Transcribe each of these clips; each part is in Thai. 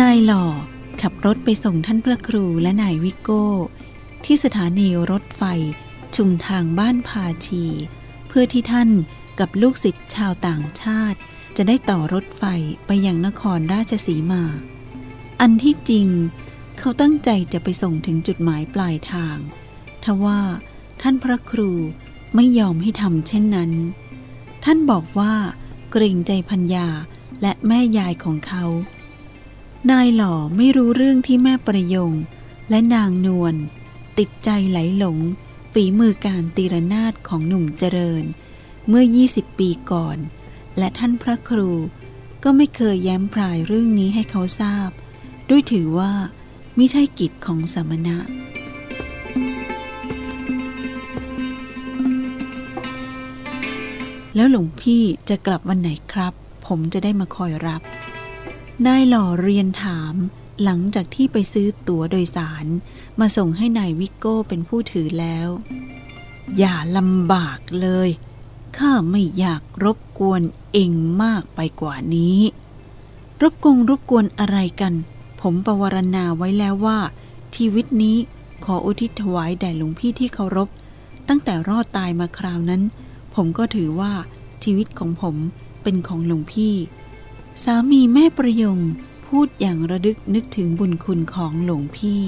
นายหล่อขับรถไปส่งท่านพระครูและนายวิโก้ ที่สถานีรถไฟ ชุมทางบ้านพาชี เพื่อที่ท่านกับลูกศิษย์ชาวต่างชาติ จะได้ต่อรถไฟไปยังนครราชสีมา อันที่จริง เขาตั้งใจจะไปส่งถึงจุดหมายปลายทาง ทว่าท่านพระครูไม่ยอมให้ทำเช่นนั้น ท่านบอกว่าเกรงใจพัญญาและแม่ยายของเขา นายหล่อไม่รู้เรื่องที่แม่ประยง และนางนวลติดใจไหลหลง ฝีมือการตีรนาฏของหนุ่มเจริญ เมื่อ 20 ปีก่อน และท่านพระครูก็ไม่เคยแย้มพรายเรื่องนี้ให้เขาทราบ ด้วยถือว่าไม่ใช่กิจของสมณะ แล้วหลวงพี่จะกลับวันไหนครับ ผมจะได้มาคอยรับ นายหล่อเรียนถามหลังจากที่ไปซื้อตั๋วโดยสาร มาส่งให้นายวิกโก้เป็นผู้ถือแล้ว อย่าลำบากเลย ข้าไม่อยากรบกวนเองมากไปกว่านี้ รบกงรบกวนอะไรกัน ผมประวรณาไว้แล้วว่า ชีวิตนี้ขออุทิศถวายแด่หลวงพี่ที่เคารพ ตั้งแต่รอดตายมาคราวนั้น ผมก็ถือว่าชีวิตของผมเป็นของหลวงพี่ สามีแม่ประยงพูดอย่างระลึกนึกถึงบุญคุณของหลวงพี่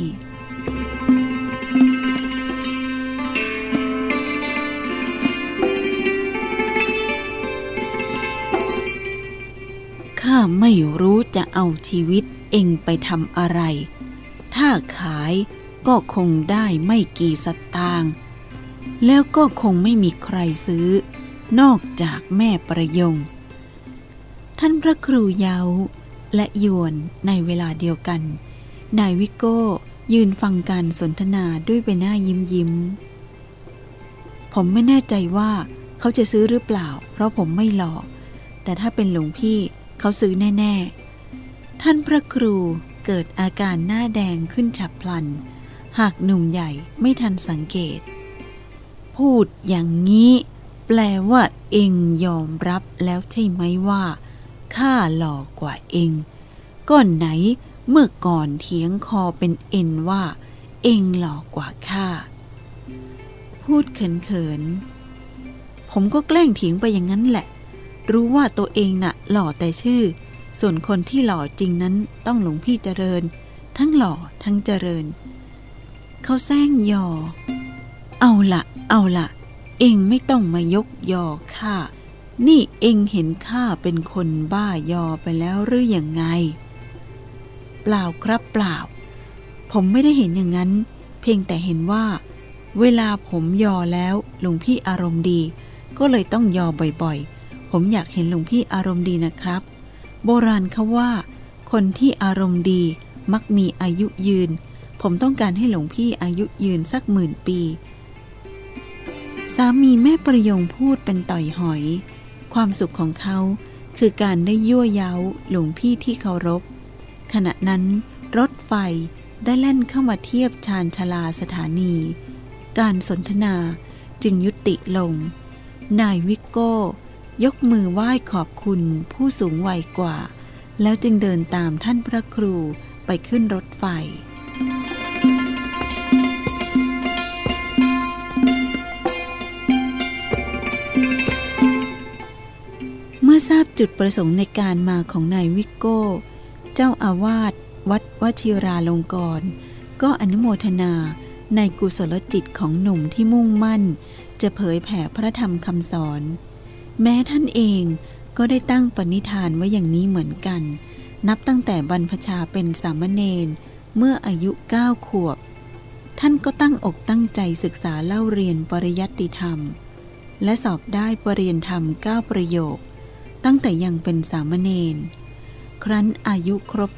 ข้าไม่รู้จะเอาชีวิตเองไปทำอะไร ถ้าขายก็คงได้ไม่กี่สตางค์ แล้วก็คงไม่มีใครซื้อ นอกจากแม่ประยง ท่านพระครูเยาและยวนในเวลาเดียวกัน นายวิโก้ยืนฟังการสนทนาด้วยใบหน้ายิ้มยิ้ม ผมไม่แน่ใจว่าเขาจะซื้อหรือเปล่า เพราะผมไม่หลอก แต่ถ้าเป็นหลวงพี่เขาซื้อแน่ ๆ ท่านพระครูเกิดอาการหน้าแดงขึ้นฉับพลัน หากหนุ่มใหญ่ไม่ทันสังเกต พูดอย่างนี้ แปลว่าเองยอมรับแล้วใช่ไหมว่า ข้าหลอกกว่าเองก้อนไหนเมื่อก่อนเถียงคอเป็นเอ็นว่า เองหลอกกว่าข้า พูดเขินๆ ผมก็แกล้งเถียงไปอย่างนั้นแหละ รู้ว่าตัวเองน่ะหล่อแต่ชื่อ ส่วนคนที่หล่อจริงนั้นต้องหลวงพี่เจริญ ทั้งหล่อทั้งเจริญ เขาแซงยอ เอาละเอาละเองไม่ต้องมายกยอข้า นี่เองเห็นข้าเป็นคนบ้ายอไปแล้วหรืออยังไง เปล่าครับเปล่า ผมไม่ได้เห็นอย่างนั้น เพียงแต่เห็นว่า เวลาผมยอแล้วหลวงพี่อารมณ์ดี ก็เลยต้องยอบ่อยๆ ผมอยากเห็นหลวงพี่อารมณ์ดีนะครับ โบราณเขาว่า คนที่อารมณ์ดีมักมีอายุยืน ผมต้องการให้หลวงพี่อายุยืนสักหมื่นปี สามีแม่ประยงพูดเป็นต่อยหอย ความสุขของเขาคือการได้ยั่วเย้าหลวงพี่ที่เคารพ ขณะนั้นรถไฟได้แล่นเข้ามาเทียบชานชลาสถานี การสนทนาจึงยุติลง นายวิกโก้ ยกมือไหว้ขอบคุณผู้สูงวัยกว่า แล้วจึงเดินตามท่านพระครูไปขึ้นรถไฟ ทราบจุดประสงค์ในการมาของนายวิโก้ เจ้าอาวาสวัดวชิราลงกรณ์ก็อนุโมทนาในกุศลจิตของหนุ่มที่มุ่งมั่น จะเผยแผ่พระธรรมคำสอน แม้ท่านเองก็ได้ตั้งปณิธานไว้อย่างนี้เหมือนกัน นับตั้งแต่บรรพชาเป็นสามเณรเมื่ออายุเก้าขวบ ท่านก็ตั้งอกตั้งใจศึกษาเล่าเรียนปริยัติธรรม และสอบได้ปรริญญาธรรมเก้าประโยค ตั้งแต่ยังเป็นสามเณร ครั้นอายุครบ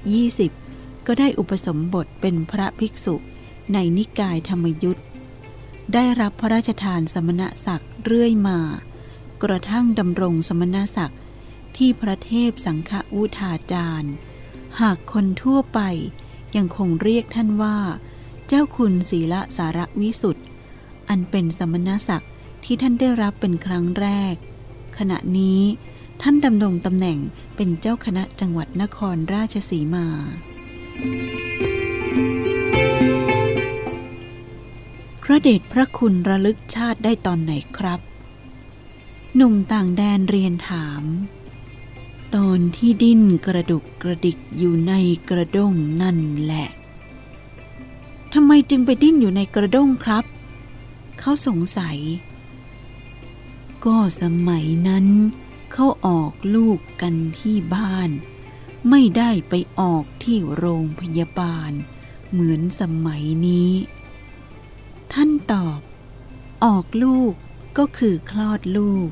20 ก็ได้อุปสมบทเป็นพระภิกษุในนิกายธรรมยุทธได้รับพระราชทานสมณศักดิ์เรื่อยมา กระทั่งดำรงสมณศักดิ์ที่พระเทพสังฆอุทาจารย์ หากคนทั่วไปยังคงเรียกท่านว่า เจ้าคุณศีละสารวิสุทธ์อันเป็นสมณศักดิ์ที่ท่านได้รับเป็นครั้งแรก ขณะนี้ ท่านดำรงตำแหน่งเป็นเจ้าคณะจังหวัดนครราชสีมา พระเดชพระคุณระลึกชาติได้ตอนไหนครับ หนุ่มต่างแดนเรียนถาม ตอนที่ดิ้นกระดุกกระดิกอยู่ในกระด้งนั่นแหละทำไมจึงไปดิ้นอยู่ในกระด้งครับ เขาสงสัย ก็สมัยนั้น เขาออกลูกกันที่บ้าน ไม่ได้ไปออกที่โรงพยาบาล เหมือนสมัยนี้ ท่านตอบ ออกลูกก็คือคลอดลูก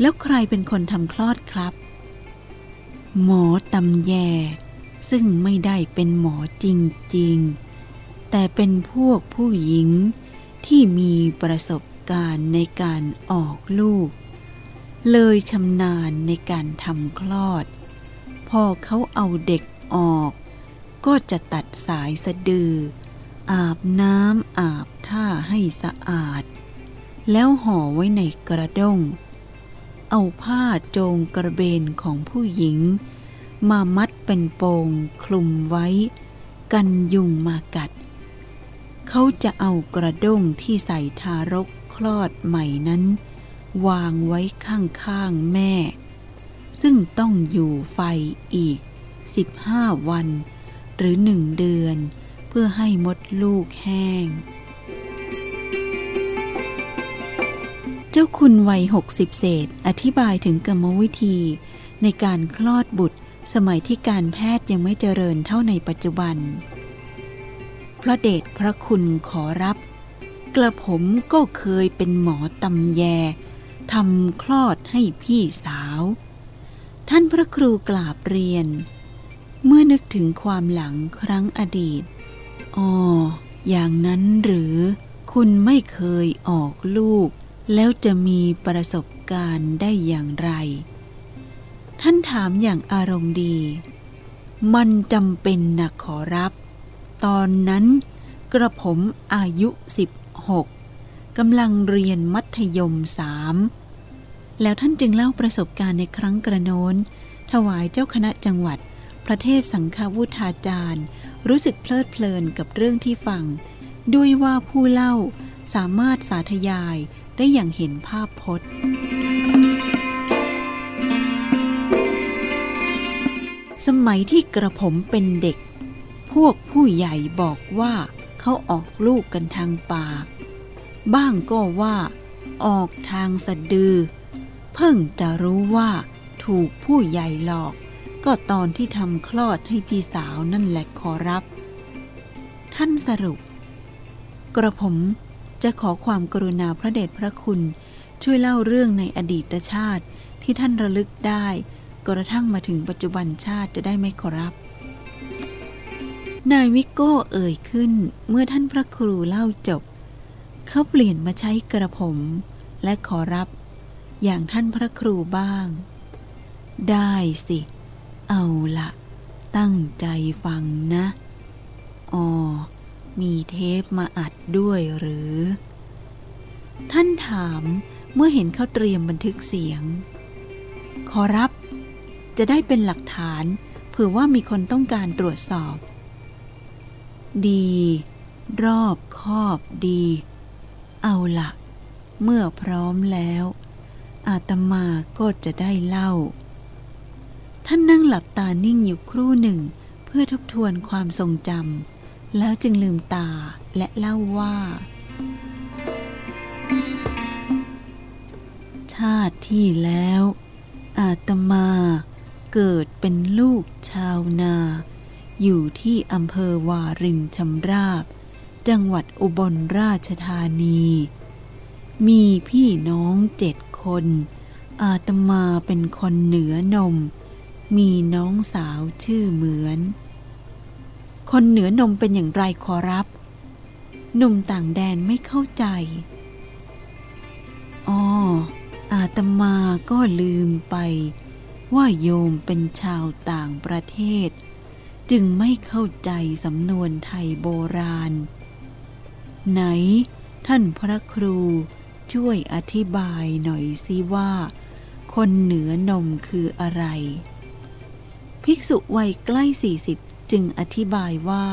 แล้วใครเป็นคนทำคลอดครับ หมอตำแย ซึ่งไม่ได้เป็นหมอจริง ๆ แต่เป็นพวกผู้หญิงที่มีประสบการณ์ในการออกลูก เลยชำนาญในการทำคลอด พอเขาเอาเด็กออก ก็จะตัดสายสะดือ อาบน้ำอาบท่าให้สะอาด แล้วห่อไว้ในกระด้ง เอาผ้าโจงกระเบนของผู้หญิง มามัดเป็นโปงคลุมไว้ กันยุงมากัด เขาจะเอากระด้งที่ใส่ทารกคลอดใหม่นั้น วางไว้ข้างๆแม่ ซึ่งต้องอยู่ไฟอีก 15 วัน หรือหนึ่งเดือน เพื่อให้มดลูกแห้ง เจ้าคุณวัยหกสิบเศษ อธิบายถึงกรรมวิธีในการคลอดบุตรสมัยที่การแพทย์ยังไม่เจริญเท่าในปัจจุบัน พระเดชพระคุณขอรับ กระผมก็เคยเป็นหมอตำแย ทำคลอดให้พี่สาว ท่านพระครูกราบเรียน เมื่อนึกถึงความหลังครั้งอดีตอ๋ออย่างนั้นหรือคุณไม่เคยออกลูก แล้วจะมีประสบการณ์ได้อย่างไร ท่านถามอย่างอารมณ์ดี มันจำเป็นนะขอรับ ตอนนั้นกระผมอายุสิบหก กำลังเรียนมัธยมสามแล้วท่านจึงเล่าประสบการณ์ในครั้งกระโน้น ถวายเจ้าคณะจังหวัด พระเทพสังฆวุฒาจารย์ รู้สึกเพลิดเพลินกับเรื่องที่ฟัง ด้วยว่าผู้เล่าสามารถสาธยายได้อย่างเห็นภาพพจน์ สมัยที่กระผมเป็นเด็ก พวกผู้ใหญ่บอกว่าเขาออกลูกกันทางปาก บ้างก็ว่า ออกทางสะดือ เพิ่งจะรู้ว่า ถูกผู้ใหญ่หลอก ก็ตอนที่ทำคลอดให้พี่สาวนั่นแหละขอรับ ท่านสรุป กระผมจะขอความกรุณาพระเดชพระคุณ ช่วยเล่าเรื่องในอดีตชาติที่ท่านระลึกได้ กระทั่งมาถึงปัจจุบันชาติจะได้ไหมขอรับนายวิโก้เอ่ยขึ้นเมื่อท่านพระครูเล่าจบ เขาเปลี่ยนมาใช้กระผม และขอรับ อย่างท่านพระครูบ้าง ได้สิ เอาละตั้งใจฟังนะ อ๋อ มีเทปมาอัดด้วยหรือ ท่านถามเมื่อเห็นเขาเตรียมบันทึกเสียง ขอรับ จะได้เป็นหลักฐานเผื่อว่ามีคนต้องการตรวจสอบ ดี รอบคอบดี เอาละเมื่อพร้อมแล้ว อาตมาก็จะได้เล่า ท่านนั่งหลับตานิ่งอยู่ครู่หนึ่ง เพื่อทบทวนความทรงจำแล้วจึงลืมตาและเล่าว่า ชาติที่แล้ว อาตมาเกิดเป็นลูกชาวนา อยู่ที่อำเภอวารินชำราบ จังหวัดอุบลราชธานี มีพี่น้องเจ็ดคน อาตมาเป็นคนเหนือนม มีน้องสาวชื่อเหมือน คนเหนือนมเป็นอย่างไรขอรับ หนุ่มต่างแดนไม่เข้าใจอ๋ออาตมาก็ลืมไปว่าโยมเป็นชาวต่างประเทศ จึงไม่เข้าใจสำนวนไทยโบราณ ไหน ท่านพระครูช่วยอธิบายหน่อยสิว่า คนเหนือนมคืออะไร ภิกษุวัยใกล้สี่สิบจึงอธิบายว่า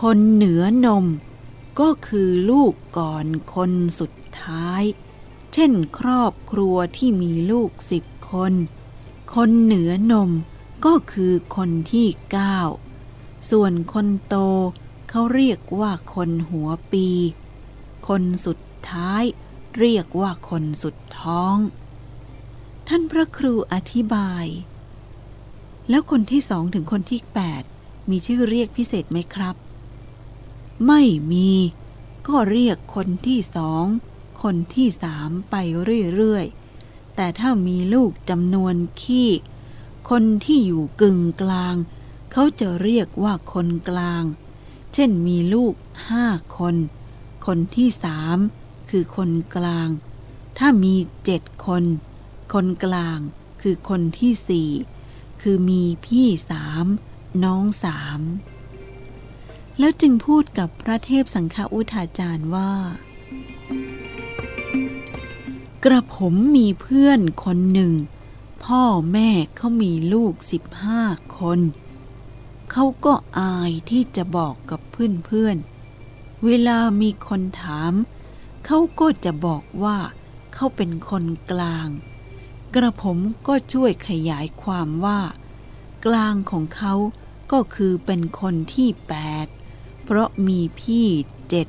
คนเหนือนมก็คือลูกก่อนคนสุดท้าย เช่นครอบครัวที่มีลูกสิบคน คนเหนือนมก็คือคนที่เก้า ส่วนคนโตเขาเรียกว่าคนหัวปี คนสุดท้าย เรียกว่าคนสุดท้อง ท่านพระครูอธิบาย แล้วคนที่สองถึงคนที่แปดมีชื่อเรียกพิเศษไหมครับ ไม่มีก็เรียกคนที่สอง คนที่สามไปเรื่อยๆ แต่ถ้ามีลูกจำนวนขี้ คนที่อยู่กึ่งกลาง เขาจะเรียกว่าคนกลาง เช่นมีลูกห้าคน คนที่สามคือคนกลาง ถ้ามีเจ็ดคน คนกลางคือคนที่สี่คือมีพี่สามน้องสามแล้วจึงพูดกับพระเทพสังฆอุทาจารย์ว่า กระผมมีเพื่อนคนหนึ่ง พ่อแม่เขามีลูกสิบห้าคน เขาก็อายที่จะบอกกับเพื่อนๆ เวลามีคนถาม เขาก็จะบอกว่าเขาเป็นคนกลาง กระผมก็ช่วยขยายความว่า กลางของเขาก็คือเป็นคนที่แปดเพราะมีพี่เจ็ด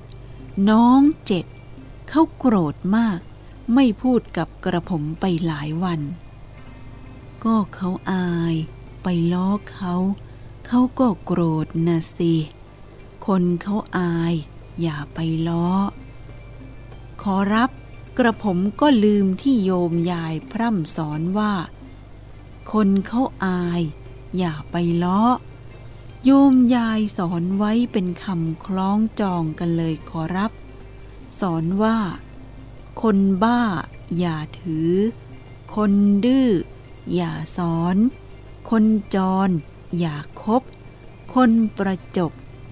น้องเจ็ดเขาโกรธมาก ไม่พูดกับกระผมไปหลายวัน ก็เขาอายไปล้อเขา เขาก็โกรธนะสิ คนเขาอายอย่าไปล้อ ขอรับกระผมก็ลืมที่โยมยายพร่ำสอนว่า คนเขาอายอย่าไปล้อ โยมยายสอนไว้เป็นคำคล้องจองกันเลยขอรับ สอนว่า คนบ้าอย่าถือ คนดื้ออย่าสอน คนจร อย่าคบ คนประจบ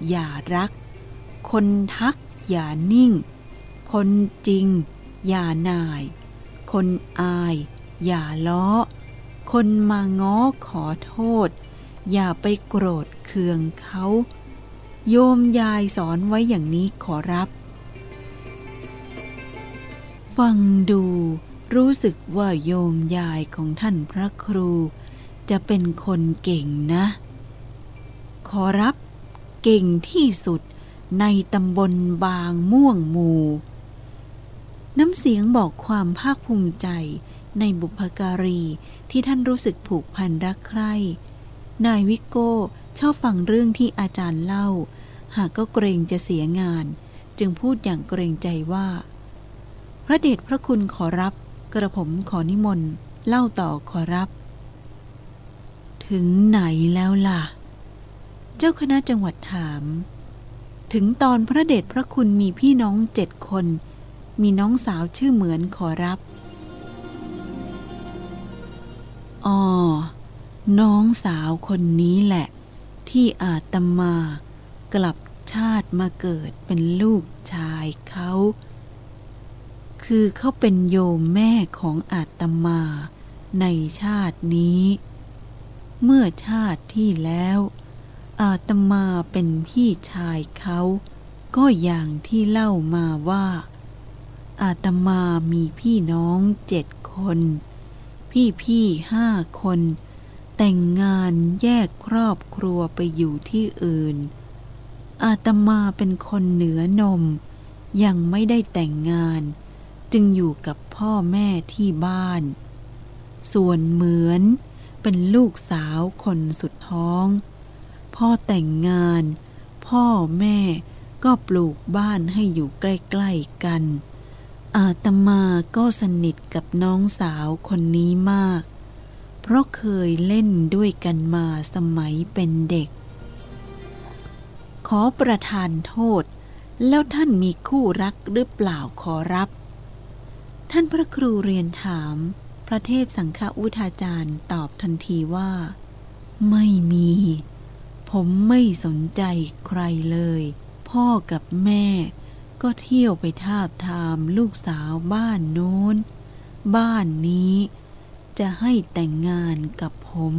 อย่ารัก คนทัก อย่านิ่ง คนจริง อย่านาย คนอาย อย่าล้อ คนมาง้อขอโทษ อย่าไปโกรธเคืองเขา โยมยายสอนไว้อย่างนี้ขอรับ ฟังดูรู้สึกว่าโยมยายของท่านพระครู จะเป็นคนเก่งนะ ขอรับ เก่งที่สุดในตำบลบางม่วงหมู่น้ำเสียงบอกความภาคภูมิใจในบุพการีที่ท่านรู้สึกผูกพันรักใคร่ นายวิโก้ชอบฟังเรื่องที่อาจารย์เล่า หากก็เกรงจะเสียงาน จึงพูดอย่างเกรงใจว่า พระเดชพระคุณขอรับ กระผมขอนิมนต์เล่าต่อขอรับ ถึงไหนแล้วล่ะ เจ้าคณะจังหวัดถาม ถึงตอนพระเดชพระคุณมีพี่น้องเจ็ดคน มีน้องสาวชื่อเหมือนขอรับอ๋อน้องสาวคนนี้แหละ ที่อาตมากลับชาติมาเกิดเป็นลูกชายเขา คือเขาเป็นโยมแม่ของอาตมาในชาตินี้ เมื่อชาติที่แล้ว อาตมาเป็นพี่ชายเขา ก็อย่างที่เล่ามาว่า อาตมามีพี่น้องเจ็ดคน พี่พี่ห้าคน แต่งงานแยกครอบครัวไปอยู่ที่อื่น อาตมาเป็นคนเหนือนม ยังไม่ได้แต่งงาน จึงอยู่กับพ่อแม่ที่บ้าน ส่วนเหมือน เป็นลูกสาวคนสุดท้อง พ่อแต่งงาน พ่อแม่ก็ปลูกบ้านให้อยู่ใกล้ๆกัน อาตมาก็สนิทกับน้องสาวคนนี้มาก เพราะเคยเล่นด้วยกันมาสมัยเป็นเด็ก ขอประทานโทษ แล้วท่านมีคู่รักหรือเปล่าขอรับ ท่านพระครูเรียนถาม ระเทพสังฆอุทาจารย์ตอบทันทีว่า ไม่มี ผมไม่สนใจใครเลย พ่อกับแม่ ก็เที่ยวไปทาบทามลูกสาวบ้านโน้น บ้านนี้ จะให้แต่งงานกับผม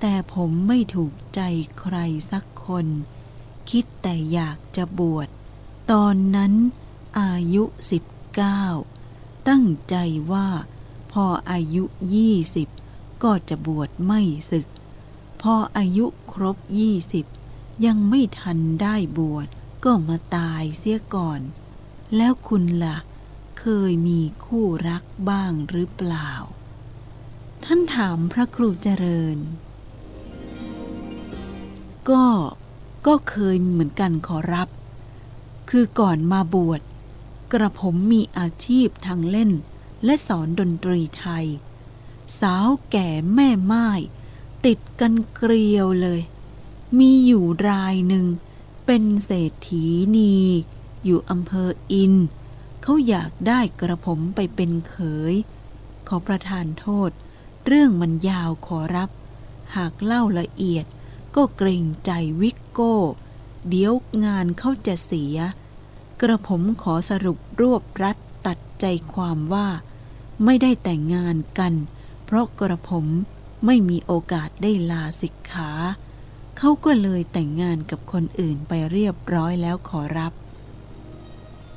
แต่ผมไม่ถูกใจใครสักคน คิดแต่อยากจะบวช ตอนนั้นอายุสิบเก้าตั้งใจว่า พออายุยี่สิบก็จะบวชไม่ศึก พออายุครบยี่สิบยังไม่ทันได้บวชก็มาตายเสียก่อน แล้วคุณละ่ะ เคยมีคู่รักบ้างหรือเปล่า ท่านถามพระครูเจริญ ก็ก็เคยเหมือนกันขอรับ คือก่อนมาบวชกระผมมีอาชีพทางเล่น และสอนดนตรีไทย สาวแก่แม่ไม้ติดกันเกลียวเลย มีอยู่รายหนึ่ง เป็นเศรษฐีนี อยู่อำเภออิน เขาอยากได้กระผมไปเป็นเขย ขอประทานโทษ เรื่องมันยาวขอรับ หากเล่าละเอียดก็เกรงใจวิกโก้ เดี๋ยวงานเขาจะเสีย กระผมขอสรุปรวบรัดตัดใจความว่า ไม่ได้แต่งงานกัน เพราะกระผมไม่มีโอกาสได้ลาสิกขา เขาก็เลยแต่งงานกับคนอื่นไปเรียบร้อยแล้วขอรับ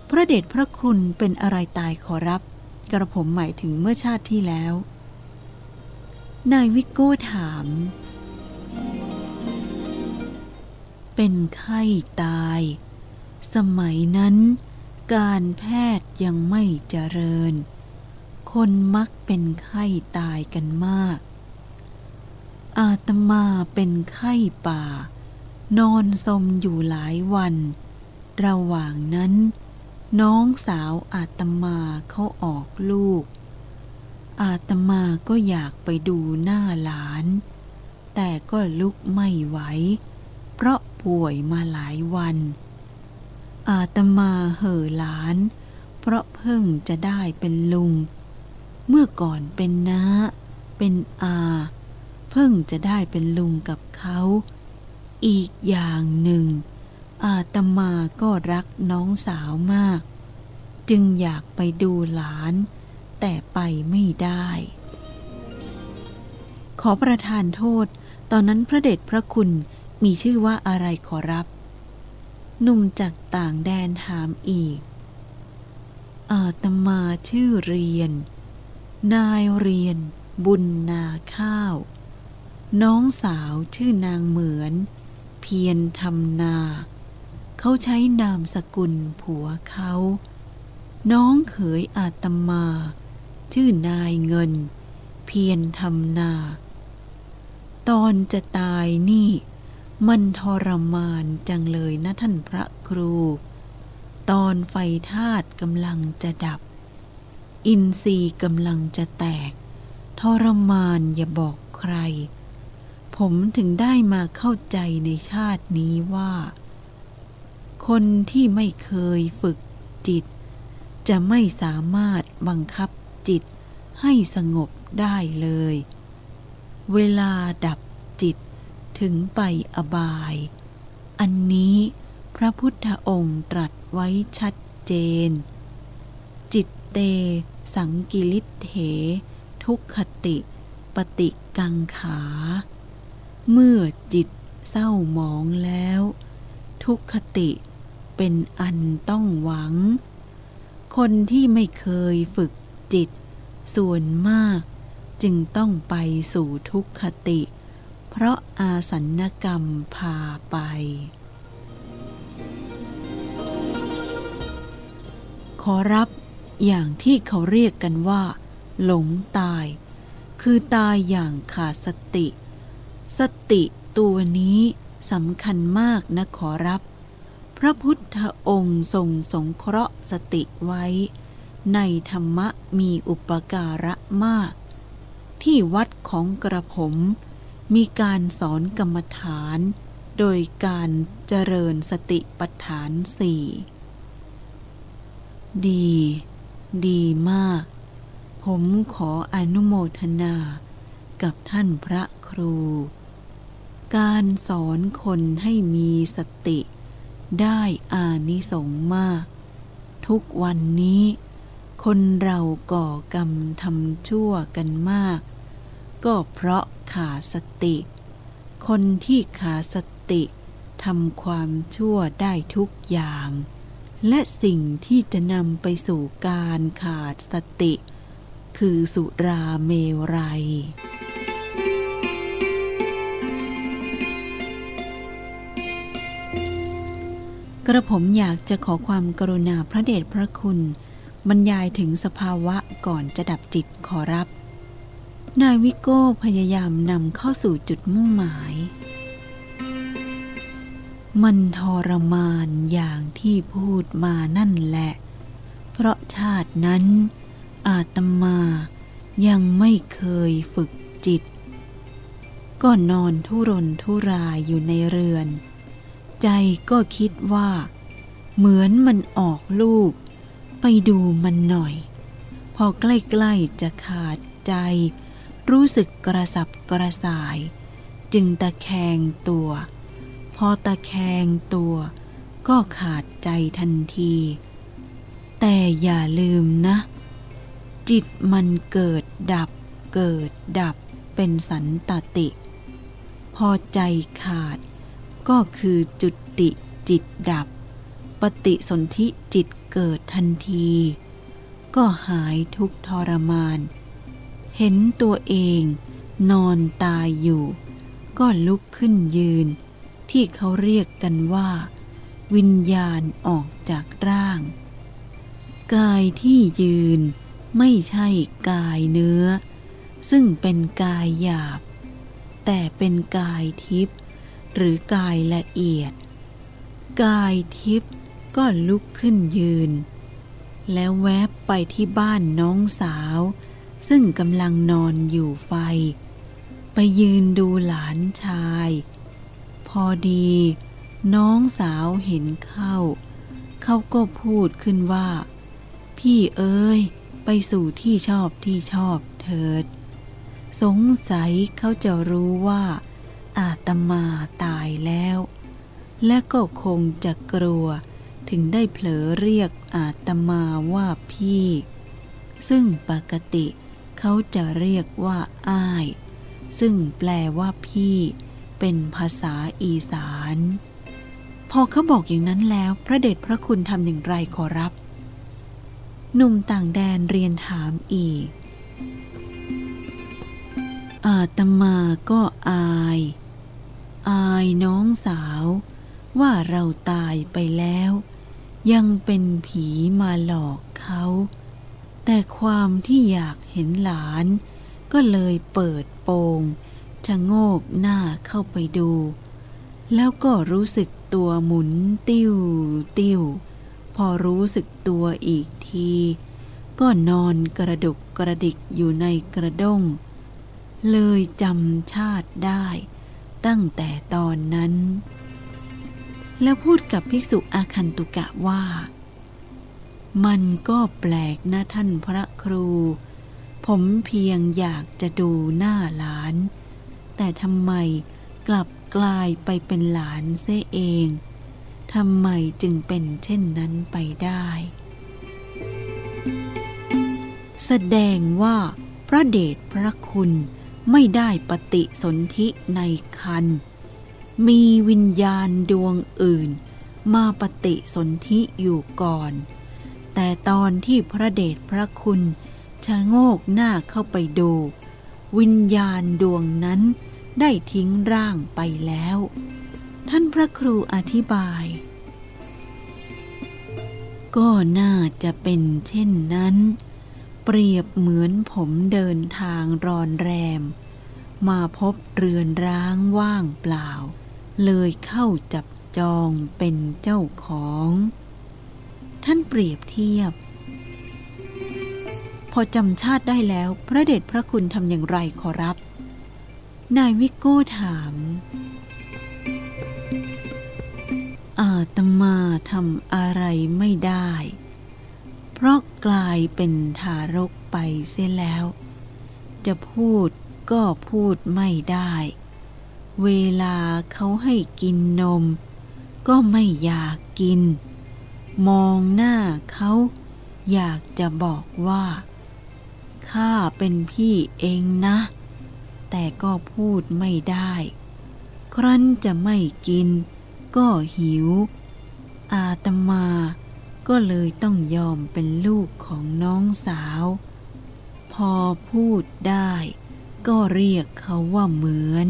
พระเดชพระคุณเป็นอะไรตายขอรับ กระผมหมายถึงเมื่อชาติที่แล้ว นายวิโก้ถาม เป็นไข้ตาย สมัยนั้น การแพทย์ยังไม่เจริญ คนมักเป็นไข้ตายกันมาก อาตมาเป็นไข้ป่า นอนสมอยู่หลายวัน ระหว่างนั้น น้องสาวอาตมาเขาออกลูก อาตมาก็อยากไปดูหน้าหลาน แต่ก็ลุกไม่ไหว เพราะป่วยมาหลายวัน อาตมาเห่อหลาน เพราะเพิ่งจะได้เป็นลุง เมื่อก่อนเป็นน้า เป็นอา เพิ่งจะได้เป็นลุงกับเขา อีกอย่างหนึ่ง อาตมาก็รักน้องสาวมาก จึงอยากไปดูหลาน แต่ไปไม่ได้ ขอประทานโทษ ตอนนั้นพระเดชพระคุณมีชื่อว่าอะไรขอรับ หนุ่มจากต่างแดนถามอีก อาตมาชื่อเรียน นายเรียน บุญนาข้าว น้องสาวชื่อนางเหมือน เพียรทำนา เขาใช้นามสกุลผัวเขา น้องเขยอาตมา ชื่อนายเงิน เพียรทำนา ตอนจะตายนี่ มันทรมานจังเลยนะท่านพระครู ตอนไฟธาตุกำลังจะดับ อินทรีย์กำลังจะแตก ทรมานอย่าบอกใคร ผมถึงได้มาเข้าใจในชาตินี้ว่า คนที่ไม่เคยฝึกจิต จะไม่สามารถบังคับจิตให้สงบได้เลย เวลาดับจิตถึงไปอบาย อันนี้พระพุทธองค์ตรัสไว้ชัดเจน เต สังกิริเถทุกขติ ปฏิกังขา เมื่อจิตเศร้าหมองแล้ว ทุกขติเป็นอันต้องหวัง คนที่ไม่เคยฝึกจิต ส่วนมากจึงต้องไปสู่ทุกขติ เพราะอาสัญกรรมพาไป ขอรับ อย่างที่เขาเรียกกันว่า หลงตาย คือตายอย่างขาดสติ สติตัวนี้สำคัญมากนะขอรับ พระพุทธองค์ทรงสงเคราะห์สติไว้ ในธรรมะมีอุปการะมาก ที่วัดของกระผม มีการสอนกรรมฐาน โดยการเจริญสติปัฏฐานสี่ดี ดีมาก ผมขออนุโมทนากับท่านพระครู การสอนคนให้มีสติ ได้อานิสงส์มาก ทุกวันนี้ คนเราก่อกรรมทำชั่วกันมาก ก็เพราะขาดสติ คนที่ขาดสติทำความชั่วได้ทุกอย่าง และสิ่งที่จะนำไปสู่การขาดสติ คือสุราเมรัย กระผมอยากจะขอความกรุณาพระเดชพระคุณ บรรยายถึงสภาวะก่อนจะดับจิตขอรับ นายวิโก้พยายามนำเข้าสู่จุดมุ่งหมาย มันทรมานอย่างที่พูดมานั่นแหละ เพราะชาตินั้น อาตมายังไม่เคยฝึกจิต ก็นอนทุรนทุรายอยู่ในเรือน ใจก็คิดว่า เหมือนมันออกลูก ไปดูมันหน่อย พอใกล้ๆจะขาดใจ รู้สึกกระสับกระส่าย จึงตะแคงตัว พอตะแคงตัวก็ขาดใจทันที แต่อย่าลืมนะ จิตมันเกิดดับ เกิดดับเป็นสันตติ พอใจขาด ก็คือจุติจิตดับ ปฏิสนธิจิตเกิดทันที ก็หายทุกทรมาน เห็นตัวเองนอนตายอยู่ ก็ลุกขึ้นยืน ที่เขาเรียกกันว่า วิญญาณออกจากร่าง กายที่ยืนไม่ใช่กายเนื้อ ซึ่งเป็นกายหยาบ แต่เป็นกายทิพย์หรือกายละเอียด กายทิพย์ก็ลุกขึ้นยืน แล้วแวบไปที่บ้านน้องสาว ซึ่งกำลังนอนอยู่ไฟ ไปยืนดูหลานชาย พอดี น้องสาวเห็นเข้า เขาก็พูดขึ้นว่า พี่เอ้ย ไปสู่ที่ชอบที่ชอบเถิด สงสัยเขาจะรู้ว่า อาตมาตายแล้ว และก็คงจะกลัวถึงได้เผลอเรียกอาตมาว่าพี่ ซึ่งปกติเขาจะเรียกว่าอ้าย ซึ่งแปลว่าพี่ เป็นภาษาอีสาน พอเขาบอกอย่างนั้นแล้วพระเดชพระคุณทำอย่างไรขอรับ หนุ่มต่างแดนเรียนถามอีก อาตมาก็อาย อายน้องสาว ว่าเราตายไปแล้ว ยังเป็นผีมาหลอกเขา แต่ความที่อยากเห็นหลาน ก็เลยเปิดโปง ชะโงกหน้าเข้าไปดู แล้วก็รู้สึกตัวหมุนติ้วติ้ว พอรู้สึกตัวอีกที ก็นอนกระดุกกระดิกอยู่ในกระด้ง เลยจำชาติได้ตั้งแต่ตอนนั้น แล้วพูดกับภิกษุอาคันตุกะว่า มันก็แปลกนะท่านพระครู ผมเพียงอยากจะดูหน้าหลาน แต่ทำไมกลับกลายไปเป็นหลานเสียเอง ทำไมจึงเป็นเช่นนั้นไปได้ แสดงว่าพระเดชพระคุณไม่ได้ปฏิสนธิในคัน มีวิญญาณดวงอื่น มาปฏิสนธิอยู่ก่อน แต่ตอนที่พระเดชพระคุณชะโงกหน้าเข้าไปดู วิญญาณดวงนั้น ได้ทิ้งร่างไปแล้ว ท่านพระครูอธิบาย ก็น่าจะเป็นเช่นนั้น เปรียบเหมือนผมเดินทางรอนแรม มาพบเรือนร้างว่างเปล่า เลยเข้าจับจองเป็นเจ้าของ ท่านเปรียบเทียบ พอจำชาติได้แล้วพระเดชพระคุณทำอย่างไรขอรับ นายวิโก้ถาม อาตมาทำอะไรไม่ได้ เพราะกลายเป็นทารกไปเสียแล้ว จะพูดก็พูดไม่ได้ เวลาเขาให้กินนม ก็ไม่อยากกิน มองหน้าเขาอยากจะบอกว่า ข้าเป็นพี่เองนะ แต่ก็พูดไม่ได้ ครั้นจะไม่กิน ก็หิว อาตมาก็เลยต้องยอมเป็นลูกของน้องสาว พอพูดได้ ก็เรียกเขาว่าเหมือน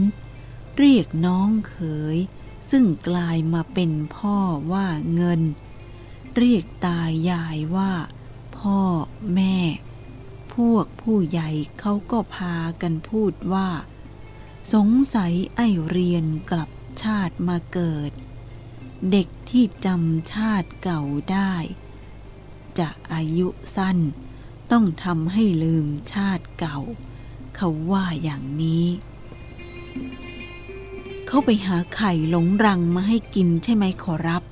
เรียกน้องเขย ซึ่งกลายมาเป็นพ่อว่าเงิน เรียกตายยายว่า พ่อแม่ วกผู้ใหญ่เขาก็พากันพูดว่า สงสัยไอเรียนกลับชาติมาเกิด เด็กที่จำชาติเก่าได้ จะอายุสั้น ต้องทำให้ลืมชาติเก่า เขาว่าอย่างนี้ เขาไปหาไข่หลงรังมาให้กินใช่ไหมขอรับ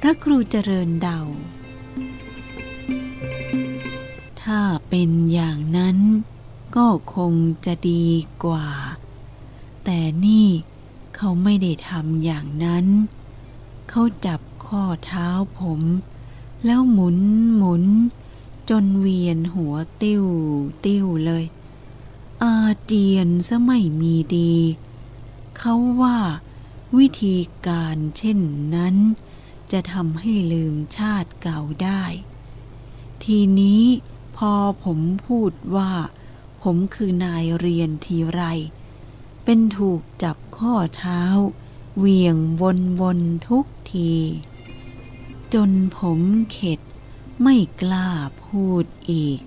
พระครูเจริญเดา ถ้าเป็นอย่างนั้น ก็คงจะดีกว่า แต่นี่เขาไม่ได้ทำอย่างนั้น เขาจับข้อเท้าผม แล้วหมุนหมุน จนเวียนหัวติ้วติ้วเลย อาเจียนซะไม่มีดี เขาว่าวิธีการเช่นนั้น จะทำให้ลืมชาติเก่าได้ ทีนี้ พอผมพูดว่า ผมคือนายเรียนทีไร เป็นถูกจับข้อเท้า เวียงวนวนทุกที จนผมเข็ดไม่กล้าพูดอีก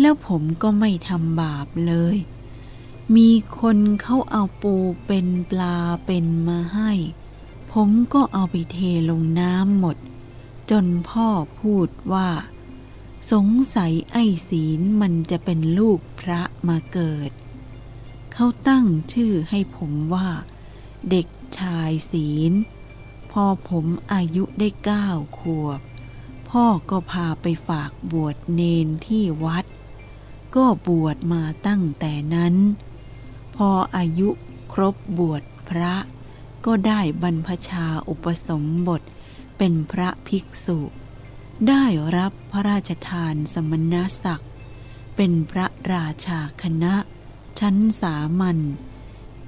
แล้วผมก็ไม่ทำบาปเลย มีคนเขาเอาปูเป็นปลาเป็นมาให้ ผมก็เอาไปเทลงน้ำหมด จนพ่อพูดว่า สงสัยไอ้ศีลมันจะเป็นลูกพระมาเกิด เขาตั้งชื่อให้ผมว่า เด็กชายศีล พอผมอายุได้เก้าขวบ พ่อก็พาไปฝากบวชเนนที่วัด ก็บวชมาตั้งแต่นั้น พออายุครบบวชพระ ก็ได้บรรพชาอุปสมบทเป็นพระภิกษุ ได้รับพระราชทานสมณศักดิ์ เป็นพระราชาคณะ ชั้นสามัญ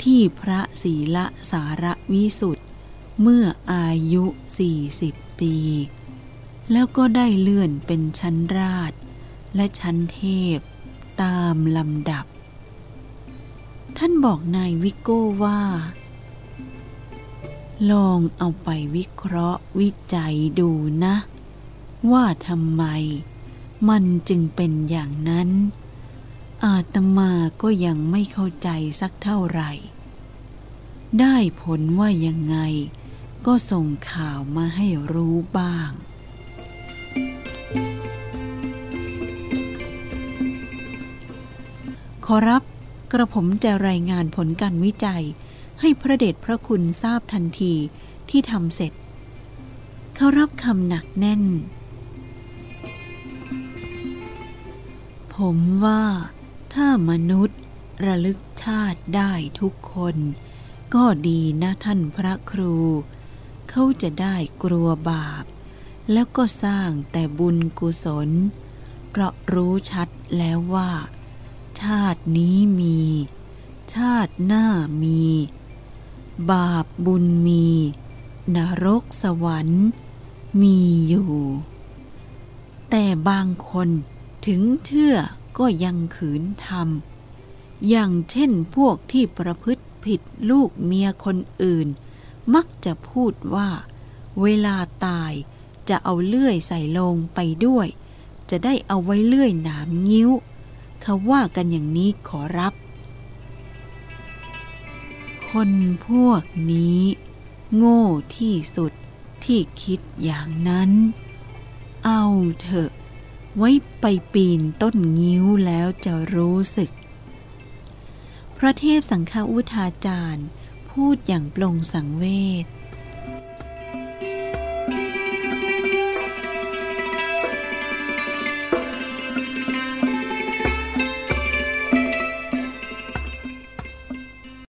ที่พระศีละสารวิสุทธ์เมื่ออายุ 40 ปี แล้วก็ได้เลื่อนเป็นชั้นราช และชั้นเทพตามลำดับ ท่านบอกนายวิโก้ว่า ลองเอาไปวิเคราะห์วิจัยดูนะ ว่าทำไม มันจึงเป็นอย่างนั้น อาตมาก็ยังไม่เข้าใจสักเท่าไหร่ ได้ผลว่ายังไง ก็ส่งข่าวมาให้รู้บ้างขอรับกระผมจะรายงานผลการวิจัย ให้พระเดชพระคุณทราบทันทีที่ทำเสร็จ เขารับคำหนักแน่น ผมว่าถ้ามนุษย์ระลึกชาติได้ทุกคน ก็ดีนะท่านพระครู เขาจะได้กลัวบาป แล้วก็สร้างแต่บุญกุศล เพราะรู้ชัดแล้วว่า ชาตินี้มี ชาติหน้ามี บาปบุญมี นรกสวรรค์ มีอยู่ แต่บางคน ถึงเชื่อก็ยังขืนทำอย่างเช่นพวกที่ประพฤติผิดลูกเมียคนอื่น มักจะพูดว่า เวลาตายจะเอาเลื่อยใส่ลงไปด้วย จะได้เอาไว้เลื่อยหนามงิ้ว เขาว่ากันอย่างนี้ขอรับ คนพวกนี้ โง่ที่สุดที่คิดอย่างนั้น เอาเถอะ ไว้ไปปีนต้นงิ้วแล้วจะรู้สึก พระเทพสังฆอุทาจารย์ พูดอย่างปลงสังเวช